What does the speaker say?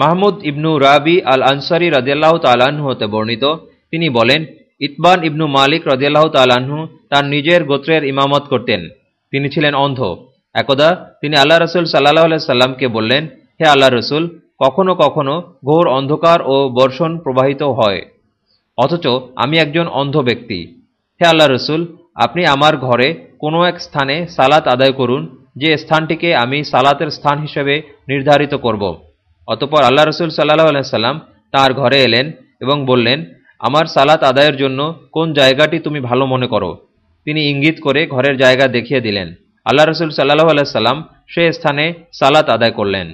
মাহমুদ ইবনু রাবি আল আনসারি রদিয়াল্লাহ তালাহু হতে বর্ণিত। তিনি বলেন, ইতবান ইবনু মালিক রদিয়াল্লাহ তালাহু তার নিজের গোত্রের ইমামত করতেন। তিনি ছিলেন অন্ধ। একদা তিনি আল্লাহ রসুল সাল্লাহ সাল্লামকে বললেন, হে আল্লাহ রসুল, কখনো কখনো ঘোর অন্ধকার ও বর্ষণ প্রবাহিত হয়। অথচ আমি একজন অন্ধ ব্যক্তি। হে আল্লাহ রসুল, আপনি আমার ঘরে কোনো এক স্থানে সালাত আদায় করুন, যে স্থানটিকে আমি সালাতের স্থান হিসেবে নির্ধারিত করব। অতপর আল্লাহ রসুল সাল্লাহ সাল্লাম তার ঘরে এলেন এবং বললেন, আমার সালাত আদায়ের জন্য কোন জায়গাটি তুমি ভালো মনে করো? তিনি ইঙ্গিত করে ঘরের জায়গা দেখিয়ে দিলেন। আল্লাহ রসুল সাল্লাহ আলাইসাল্লাম সে স্থানে সালাত আদায় করলেন।